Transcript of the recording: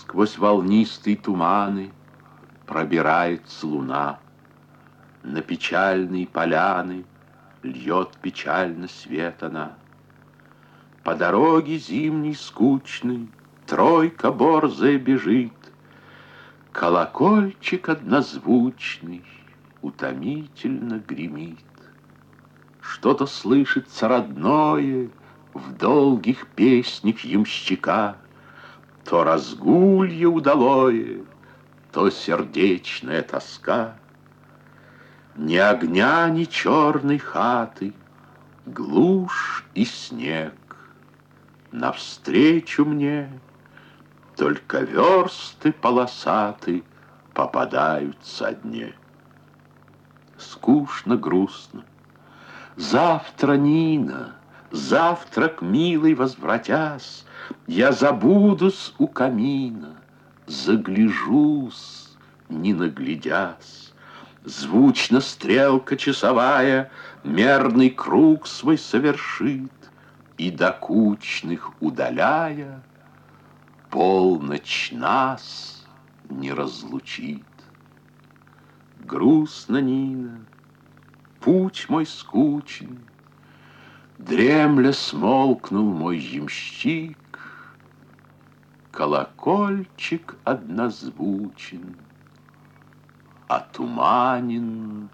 Сквозь волнистые туманы Пробирается луна. На печальные поляны Льет печально свет она. По дороге зимней скучной Тройка борзая бежит, Колокольчик однозвучный Утомительно гремит. Что-то слышится родное В долгих песнях ямщика, То разгулье удалое, То сердечная тоска. Ни огня, ни черной хаты, Глушь и снег. Навстречу мне Только версты полосаты Попадаются дне. Скучно, грустно. Завтра, Нина, завтра к милой возвратясь, Я забудусь у камина, Загляжусь, не наглядясь. Звучно стрелка часовая Мерный круг свой совершит, И до кучных удаляя Полночь нас не разлучит. Грустно, Нина, путь мой скучный, Дремля смолкнул мой ямщик, Колокольчик однозвучен, Отуманен.